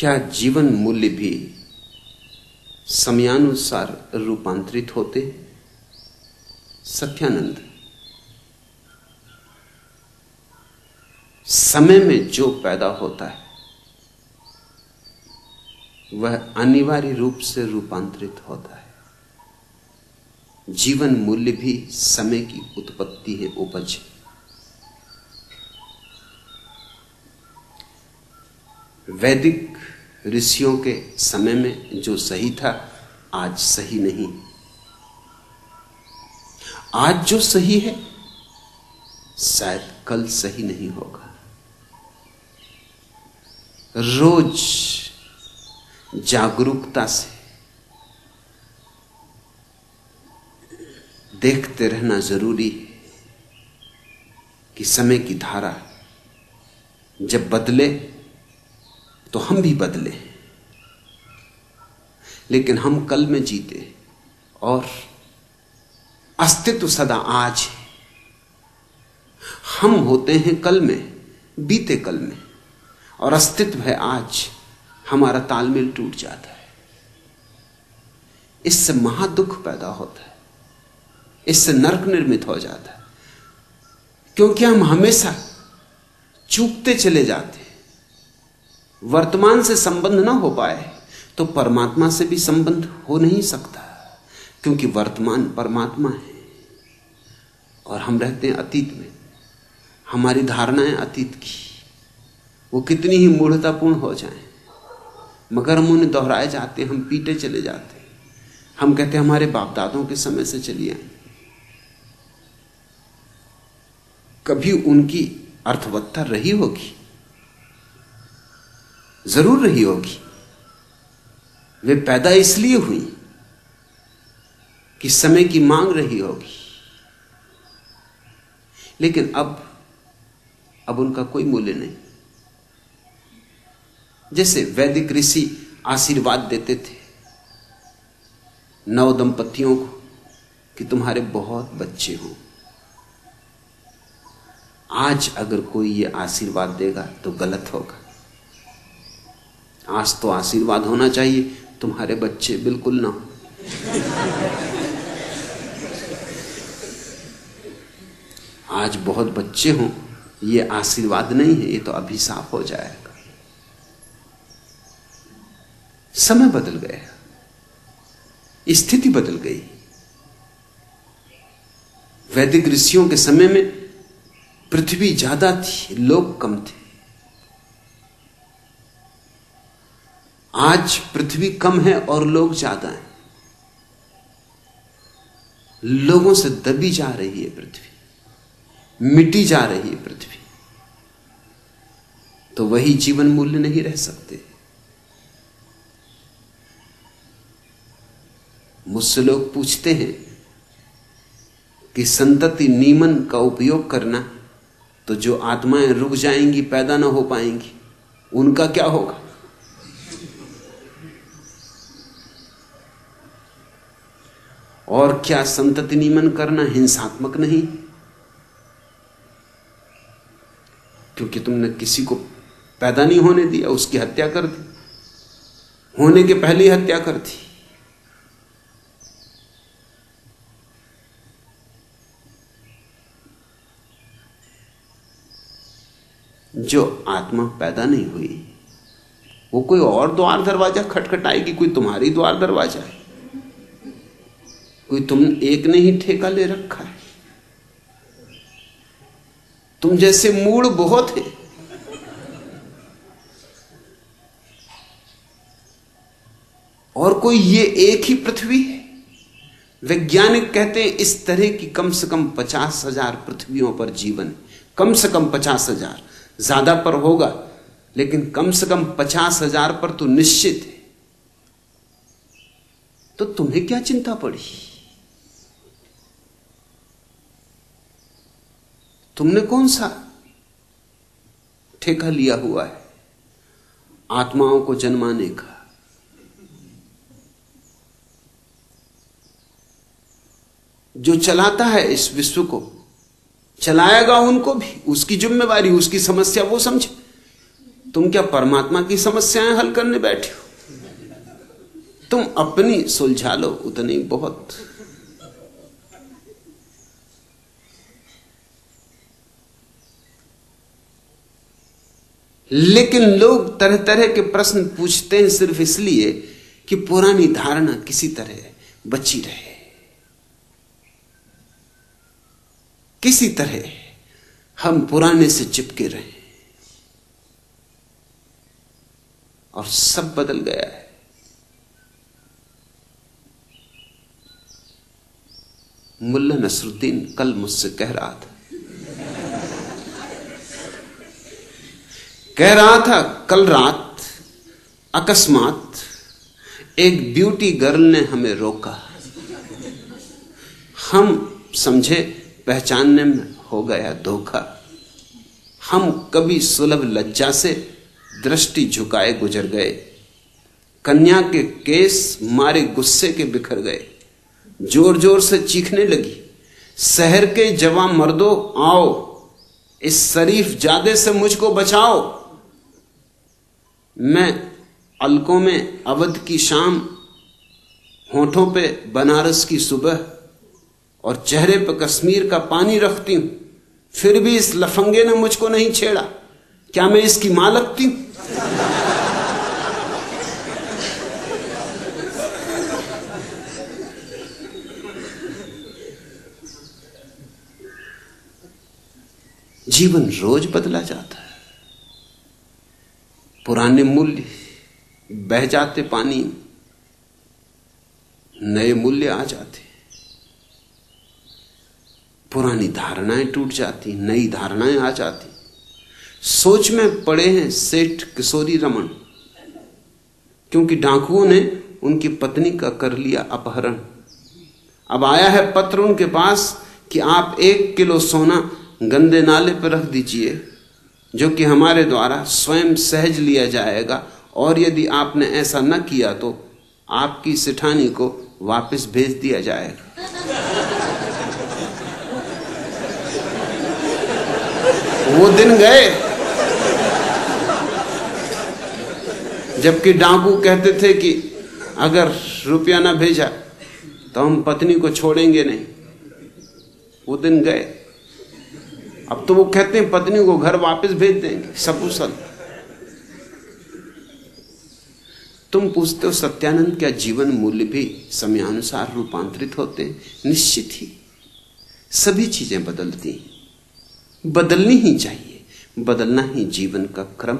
क्या जीवन मूल्य भी समयानुसार रूपांतरित होते? सत्यानंद। समय में जो पैदा होता है, वह अनिवार्य रूप से रूपांतरित होता है। जीवन मूल्य भी समय की उत्पत्ति है, उपज। वैदिक ऋषियों के समय में जो सही था, आज सही नहीं। आज जो सही है, शायद कल सही नहीं होगा। रोज जागरूकता से देखते रहना ज़रूरी है कि समय की धारा जब बदले तो हम भी बदले। लेकिन हम कल में जीते और अस्तित्व सदा आज है। हम होते हैं कल में, बीते कल में, और अस्तित्व है आज। हमारा तालमेल टूट जाता है। इससे महादुख पैदा होता है। इससे नरक निर्मित हो जाता है। क्योंकि हम हमेशा चूकते चले जाते वर्तमान से संबंध ना हो पाए तो परमात्मा से भी संबंध हो नहीं सकता, क्योंकि वर्तमान परमात्मा है। और हम रहते हैं अतीत में। हमारी धारणाएँ अतीत की। वो कितनी ही मूढ़तापूर्ण हो जाएँ। मगर हम उन्हें दोहराए जाते हम पीटे चले जाते हम कहते हैं, हमारे बाप दादों के समय से चलिए कभी उनकी अर्थवत्ता रही होगी? ज़रूर रही होगी। वे पैदा इसलिए हुई कि समय की मांग रही होगी। लेकिन अब अब उनका कोई मूल्य नहीं। जैसे वैदिक ऋषि आशीर्वाद देते थे, नव दंपतियों को कि तुम्हारे बहुत बच्चे हों। आज अगर कोई ये आशीर्वाद देगा तो गलत होगा। आज तो आशीर्वाद होना चाहिए। तुम्हारे बच्चे बिल्कुल ना। हो आज बहुत बच्चे हों, ये आशीर्वाद नहीं है, ये तो अभिशाप हो जाएगा। समय बदल गया स्थिति बदल गई। वैदिक ऋषियों के समय में पृथ्वी ज़्यादा थी, लोग कम थे। आज पृथ्वी कम है और लोग ज़्यादा हैं। लोगों से दबी जा रही है पृथ्वी। मिटी जा रही है पृथ्वी। तो वही जीवन मूल्य नहीं रह सकते। मुझसे लोग पूछते हैं कि संतति नीमन का उपयोग करना तो जो आत्माएँ रुक जाएँगी, पैदा ना हो पाएँगी, उनका क्या होगा? और क्या संतति नियमन करना हिंसात्मक नहीं? क्योंकि तुमने किसी को पैदा नहीं होने दिया, उसकी हत्या कर दी। होने के पहले ही हत्या कर दी। जो आत्मा पैदा नहीं हुई, वो कोई और द्वार दरवाज़ा खटखटाएगी, कोई तुम्हारी द्वार दरवाज़ा है। कोई तुम एक ने ही ठेका ले रखा है। तुम जैसे मूड बहुत है। और कोई ये एक ही पृथ्वी है? वैज्ञानिक कहते हैं इस तरह की कम से कम पचास हज़ार पृथ्वियों पर जीवन। कम से कम पचास हज़ार। ज़्यादा पर होगा, लेकिन कम से कम पचास हज़ार पर तो निश्चित है। तो तुम्हें क्या चिंता पड़ी? तुमने कौन सा ठेका लिया हुआ है? आत्माओं को जन्माने का। जो चलाता है इस विश्व को, चलाएगा उनको भी। उसकी जिम्मेवारी, उसकी समस्या, वो समझे। तुम क्या परमात्मा की समस्याएँ हल करने बैठे हो? तुम अपनी सुलझा लो उतनी बहुत। लेकिन लोग तरह तरह के प्रश्न पूछते हैं सिर्फ़ इसलिए कि पुरानी धारणा किसी तरह बची रहे। किसी तरह हम पुराने से चिपके रहे। और सब बदल गया है। मुल्ला नसरुद्दीन कल मुझसे कह रहा था कह रहा था, कल रात अकस्मात एक ब्यूटी गर्ल ने हमें रोका। हम समझे पहचानने में हो गया धोखा। हम कभी सुलभ लज्जा से दृष्टि झुकाए गुजर गए। कन्या के केस मारे गुस्से के बिखर गए। ज़ोर ज़ोर से चीखने लगी। शहर के जवा मर्दो, आओ, इस शरीफ जादे से मुझको बचाओ। मैं अलकों में अवध की शाम, होठों पे बनारस की सुबह और चेहरे पर कश्मीर का पानी रखती हूँ। फिर भी इस लफंगे ने मुझको नहीं छेड़ा। क्या मैं इसकी माँ लगती हूँ जीवन रोज बदला जाता है। पुराने मूल्य बह जाते पानी, नए मूल्य आ जाते। पुरानी धारणाएँ टूट जाती, नई धारणाएँ आ जाती। सोच में पड़े हैं सेठ किशोरी रमन, क्योंकि डाकुओं ने उनकी पत्नी का कर लिया अपहरण। अब आया है पत्र उनके पास कि आप एक किलो सोना गंदे नाले पर रख दीजिए। जो कि हमारे द्वारा स्वयं सहज लिया जाएगा, और यदि आपने ऐसा न किया तो आपकी सिठानी को वापस भेज दिया जाएगा। वो दिन गए, जबकि डाकू कहते थे कि अगर रुपया ना भेजा तो हम पत्नी को छोड़ेंगे नहीं। वो दिन गए। अब तो वो कहते हैं पत्नी को घर वापस भेज देंगे। सकुशल तुम पूछते हो, सत्यानंद, क्या जीवन मूल्य भी समयानुसार रूपांतरित होते हैं? निश्चित ही। सभी चीज़ें बदलती हैं। बदलनी ही चाहिए। बदलना ही जीवन का क्रम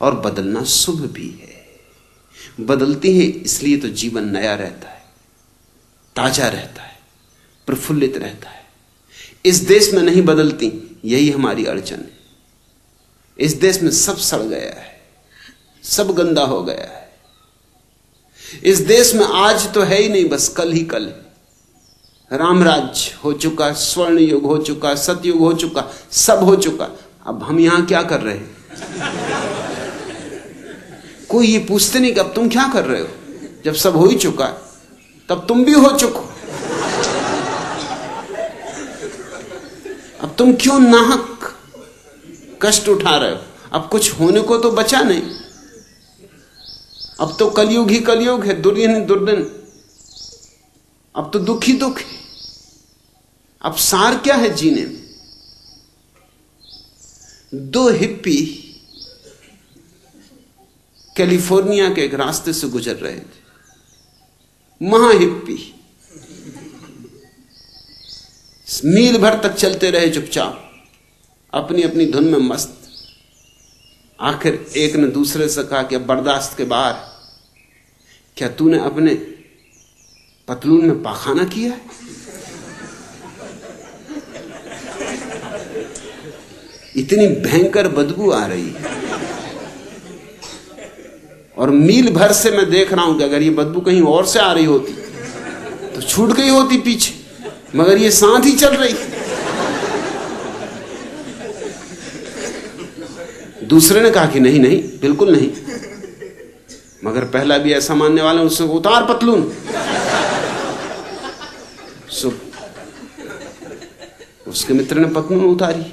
और बदलना शुभ भी है। बदलती है, इसलिए तो जीवन नया रहता है। ताज़ा रहता है। प्रफुल्लित रहता है। इस देश में नहीं बदलती, यही हमारी अड़चन है। इस देश में सब सड़ गया है, सब गंदा हो गया है। इस देश में आज तो है ही नहीं, बस कल ही कल रामराज हो चुका स्वर्ण युग हो चुका, सतयुग हो चुका, सब हो चुका। अब हम यहाँ क्या कर रहे हैं? कोई ये पूछते नहीं कि अब तुम क्या कर रहे हो? जब सब हो ही चुका तब तुम भी हो चुको अब तुम क्यों नाहक कष्ट उठा रहे हो? अब कुछ होने को तो बचा नहीं। अब तो कलयुग ही कलयुग है, दुर्दिन दुर्दिन। अब तो दुख ही दुख है। अब सार क्या है जीने में? दो हिप्पी कैलिफ़ोर्निया के एक रास्ते से गुजर रहे थे। महा हिप्पी मील भर तक चलते रहे चुपचाप। अपनी अपनी धुन में मस्त। आखिर एक ने दूसरे से कहा कि बर्दाश्त के बाहर। क्या तूने अपने पतलून में पाखाना किया? है इतनी भयंकर बदबू आ रही। है और मील भर से मैं देख रहा हूँ कि अगर ये बदबू कहीं और से आ रही होती तो छूट गई होती पीछे। मगर ये साथ ही चल रही। दूसरे ने कहा कि नहीं नहीं, बिल्कुल नहीं। मगर पहला भी ऐसा मानने वाला उससे उतार पतलून। सो, उसके मित्र ने पतलून उतारी।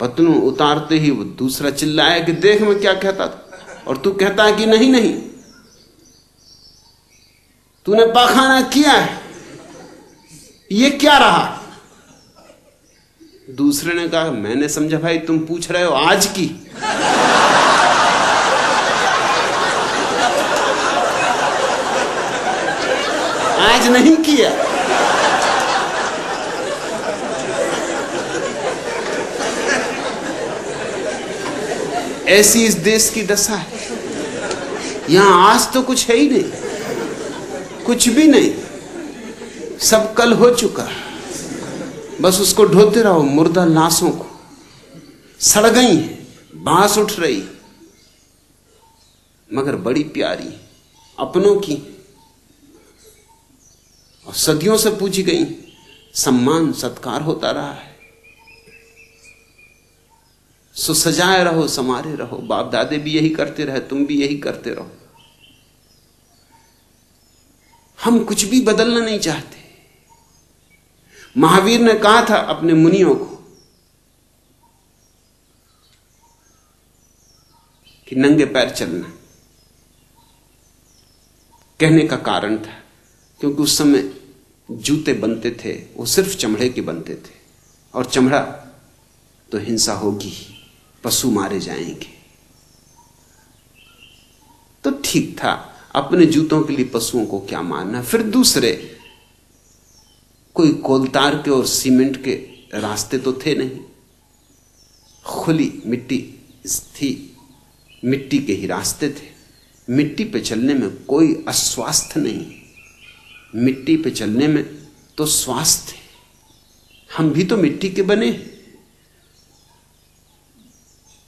पतलू उतारते ही वो दूसरा चिल्लाया कि देख मैं क्या कहता था। और तू कहता है कि नहीं नहीं। तूने पाखाना किया है? ये क्या रहा? दूसरे ने कहा मैंने समझा भाई तुम पूछ रहे हो आज की। आज नहीं किया। ऐसी इस देश की दशा है। यहाँ आज तो कुछ है ही नहीं। कुछ भी नहीं। सब कल हो चुका। बस उसको ढोते रहो, मुर्दा लाशों को। सड़ गई बाँस उठ रही। मगर बड़ी प्यारी, अपनों की। और सदियों से पूछी गई, सम्मान, सत्कार होता रहा है। सो सजाए रहो समारे रहो। बाप दादे भी यही करते रहे, तुम भी यही करते रहो। हम कुछ भी बदलना नहीं चाहते। महावीर ने कहा था अपने मुनियों को कि नंगे पैर चलना कहने का कारण था, क्योंकि उस समय जूते बनते थे, वो सिर्फ़ चमड़े के बनते थे, और चमड़ा तो हिंसा होगी पशु मारे जाएँगे। तो ठीक था, अपने जूतों के लिए पशुओं को क्या मारना फिर दूसरे कोई कोलतार के और सीमेंट के रास्ते तो थे नहीं। खुली मिट्टी थी मिट्टी के ही रास्ते थे। मिट्टी पे चलने में कोई अस्वास्थ्य नहीं। मिट्टी पे चलने में तो स्वास्थ्य हम भी तो मिट्टी के बने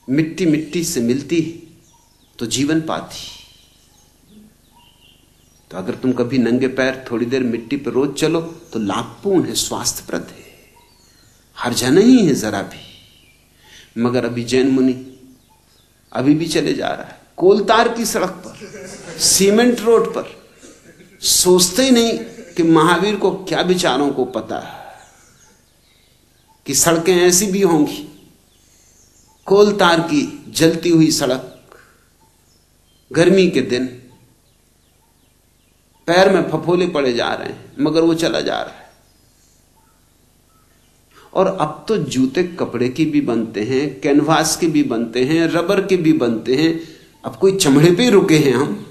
मिट्टी मिट्टी से मिलती तो जीवन पाती तो अगर तुम कभी नंगे पैर थोड़ी देर मिट्टी पर रोज चलो तो लाभपूर्ण है स्वास्थ्यप्रद है। हर्जा नहीं है जरा भी। मगर अभी जैन मुनि अभी भी चले जा रहा है। कोलतार की सड़क पर, सीमेंट रोड पर, सोचते ही नहीं कि महावीर को क्या विचारों को पता है कि सड़कें ऐसी भी होंगी। कोलतार की जलती हुई सड़क, गर्मी के दिन पैर में फफोले पड़े जा रहे हैं, मगर वो चला जा रहा है। और अब तो जूते कपड़े के भी बनते हैं, कैनवास के भी बनते हैं, रबर के भी बनते हैं। अब कोई चमड़े पे रुके हैं हम।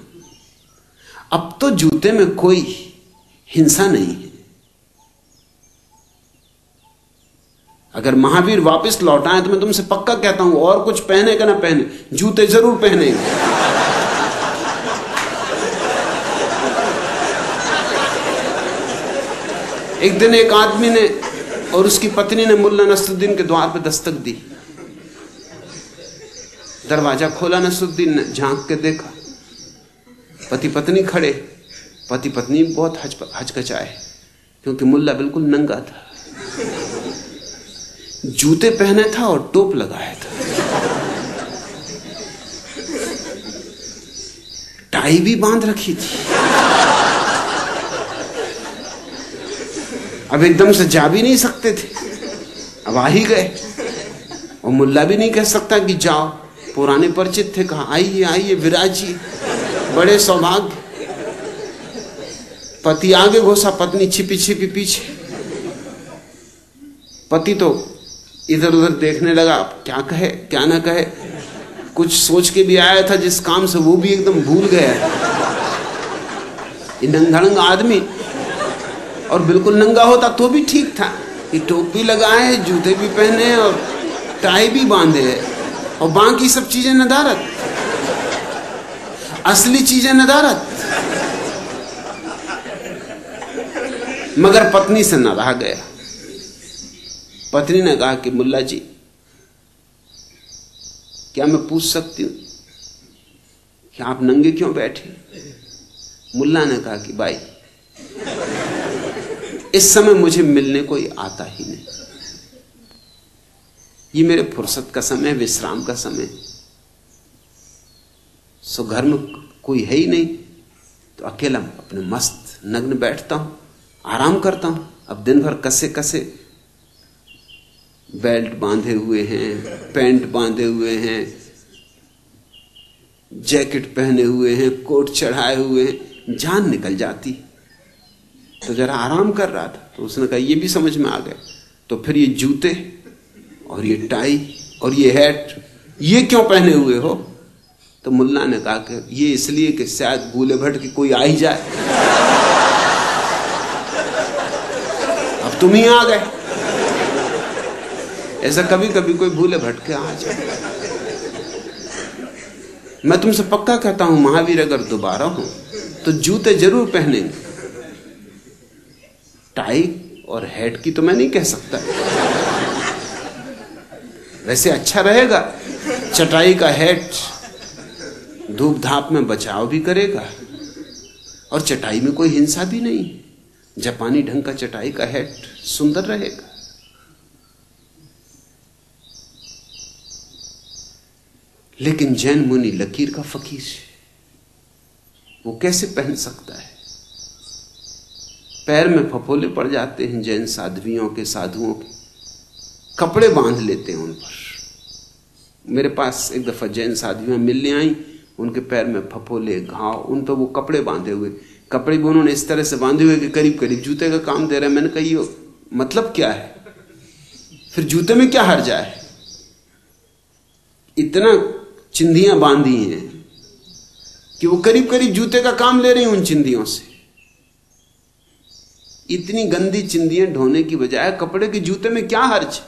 अब तो जूते में कोई हिंसा नहीं है। अगर महावीर वापस लौट आए तो मैं तुमसे पक्का कहता हूँ, और कुछ पहने का ना पहने, जूते ज़रूर पहनेंगे एक दिन एक आदमी ने और उसकी पत्नी ने मुल्ला नसरुद्दीन के द्वार पर दस्तक दी। दरवाज़ा खोला नसरुद्दीन ने, झाँक के देखा। पति पत्नी खड़े। पति पत्नी बहुत हच हचकचाए, क्योंकि मुल्ला बिल्कुल नंगा था। जूते पहने था और टोप लगाया था। टाई भी बाँध रखी थी। अब एकदम से जा भी नहीं सकते थे। अब आ ही गए। और मुल्ला भी नहीं कह सकता कि जाओ। पुराने परिचित थे, कहा, आइए आइए, विराजी। बड़े सौभाग्य। पति आगे घोषा, पत्नी छिपी छिपी पीछे। पति तो इधर उधर देखने लगा क्या कहे, क्या ना कहे। कुछ सोच के भी आया था, जिस काम से वो भी एकदम भूल गया। नंगड़ंग आदमी और बिल्कुल नंगा होता तो भी ठीक था। कि टोपी लगाए, जूते भी पहने और टाई भी बांधे है। और बाकी सब चीज़ें नदारत। असली चीज़ें नदारत। मगर पत्नी से न रहा गया। पत्नी ने कहा कि मुल्ला जी, क्या मैं पूछ सकती हूँ? कि आप नंगे क्यों बैठे? मुल्ला ने कहा कि भाई इस समय मुझे मिलने कोई आता ही नहीं। ये मेरे फुर्सत का समय विश्राम का समय सो घर में कोई है ही नहीं तो अकेला अपने मस्त नग्न बैठता हूँ, आराम करता हूँ। अब दिन भर कसे कसे बेल्ट बांधे हुए हैं, पैंट बांधे हुए हैं, जैकेट पहने हुए हैं, कोट चढ़ाए हुए हैं, जान निकल जाती। तो जरा आराम कर रहा था तो उसने कहा, ये भी समझ में आ गए। तो फिर ये जूते और ये टाई और ये हैट ये क्यों पहने हुए हो? तो मुल्ला ने कहा कि, ये इसलिए कि शायद भूले भट के कोई आ ही जाए। अब तुम ही आ गए। ऐसा कभी कभी कोई भूले भटके आ जाए। मैं तुमसे पक्का कहता हूँ, महावीर अगर दोबारा हो तो जूते ज़रूर पहनेंगे। टाई और हेड की तो मैं नहीं कह सकता। वैसे अच्छा रहेगा, चटाई का हेड धूप धाप में बचाव भी करेगा और चटाई में कोई हिंसा भी नहीं। जापानी ढंग का चटाई का हेड सुंदर रहेगा। लेकिन जैन मुनि लकीर का फकीर है, वो कैसे पहन सकता है? पैर में फफोले पड़ जाते हैं जैन साध्वियों के साधुओं के। कपड़े बाँध लेते हैं उन पर। मेरे पास एक दफ़ा जैन साध्वियाँ मिलने आई, उनके पैर में फफोले, घाव, उन पर वो कपड़े बांधे हुए। कपड़े भी उन्होंने इस तरह से बांधे हुए कि करीब करीब जूते का काम दे रहे मैंने कही मतलब क्या है? फिर जूते में क्या हर जाए? इतना चिंधियाँ बांधी हैं कि वो करीब करीब जूते का काम ले रही उन चिंधियों से। इतनी गंदी चिंदियाँ ढोने की बजाय कपड़े के जूते में क्या हर्ज?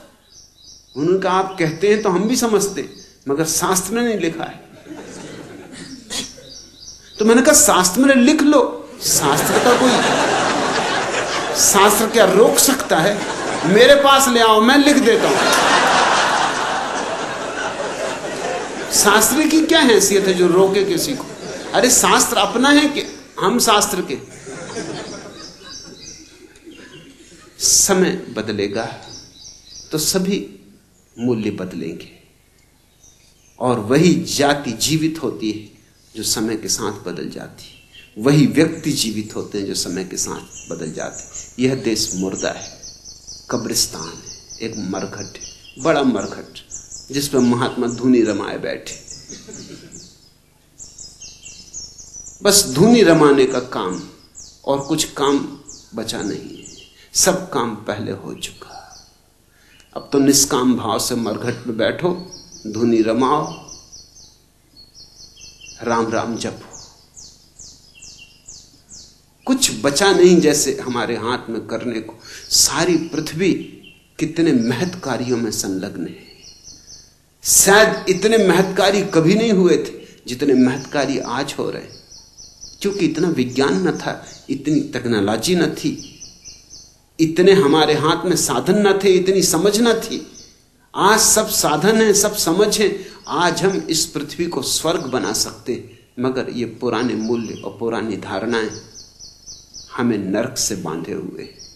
उन्होंने कहा आप कहते हैं तो हम भी समझते, मगर शास्त्र ने नहीं लिखा है। तो मैंने कहा, शास्त्र में लिख लो। शास्त्र का कोई शास्त्र क्या रोक सकता है? मेरे पास ले आओ, मैं लिख देता हूँ। शास्त्र की क्या हैसियत है जो रोके किसी को? अरे शास्त्र अपना है कि हम शास्त्र के? समय बदलेगा तो सभी मूल्य बदलेंगे। और वही जाति जीवित होती है जो समय के साथ बदल जाती है। वही व्यक्ति जीवित होते हैं जो समय के साथ बदल जाते यह देश मुर्दा है, कब्रिस्तान है, एक मरघट है, बड़ा मरघट, जिस पर महात्मा धुनी रमाए बैठे। बस धुनी रमाने का काम और कुछ काम बचा नहीं। सब काम पहले हो चुका। अब तो निष्काम भाव से मरघट में बैठो, धुनी रमाओ, राम राम जपो। कुछ बचा नहीं जैसे हमारे हाथ में करने को। सारी पृथ्वी कितने महत कार्यों में संलग्न है। शायद इतने महत्कारी कभी नहीं हुए थे जितने महत्कारी आज हो रहे क्योंकि इतना विज्ञान न था, इतनी टेक्नोलॉजी न थी इतने हमारे हाथ में साधन न थे, इतनी समझ न थी। आज सब साधन है, सब समझ है। आज हम इस पृथ्वी को स्वर्ग बना सकते मगर ये पुराने मूल्य और पुरानी धारणाएँ हमें नरक से बांधे हुए हैं।